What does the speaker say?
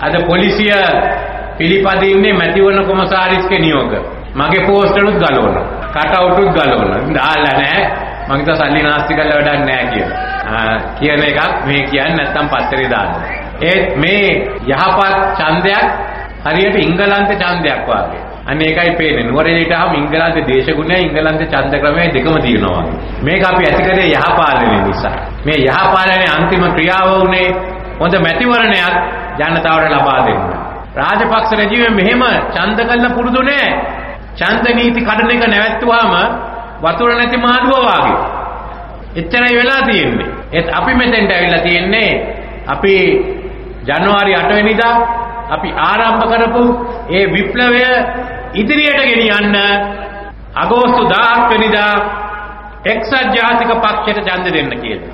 අද පොලිසිය පිළිපදින්නේ මැතිවරණ කොමසාරිස්ගේ නියෝග. මගේ පෝස්ටරුත් ගලවනවා. කටවුටුත් ගලවනවා. දාලා නැහැ. මං හිතුවා සල්ලි නාස්ති කරලා වැඩක් නැහැ කියලා. කියන එකක් මේ කියන්නේ නැත්තම් පත්තරේ දාන්න. ඒත් මේ යහපත් ඡන්දයක් හරියට ඉංගලන්ත ඡන්දයක් වගේ. අන්න ඒකයි පේන්නේ. නුවරඑළියට ආවම ඉංගලන්ත දේශගුණය ඉංගලන්ත ඡන්ද ක්‍රමය දෙකම තියෙනවා වගේ. මේක අපි ඇති කරේ යහපාලනය නිසා. මේ යහපාලනයේ අන්තිම ක්‍රියාව උනේ හොඳ මැතිවරණයක් ජනතාවට ලබා දෙන්න. රාජපක්ෂ රජීවය මෙහෙම ඡන්ද කළ පුරුදු නෑ. ඡන්ද නීති කඩන එක නැවැත්තුවාම වතුර නැති මාළුව වාගේ. එච්චරයි වෙලා තියෙන්නේ. ඒත් අපි මෙතෙන්ට ඇවිල්ලා තියෙන්නේ අපි ජනවාරි 8 වෙනිදා අපි ආරම්භ කරපු ඒ විප්ලවය ඉදිරියට ගෙනියන්න අගෝස්තු 10 වෙනිදා එක්සත් ජාතික පක්ෂයට ඡන්ද දෙන්න කියලා.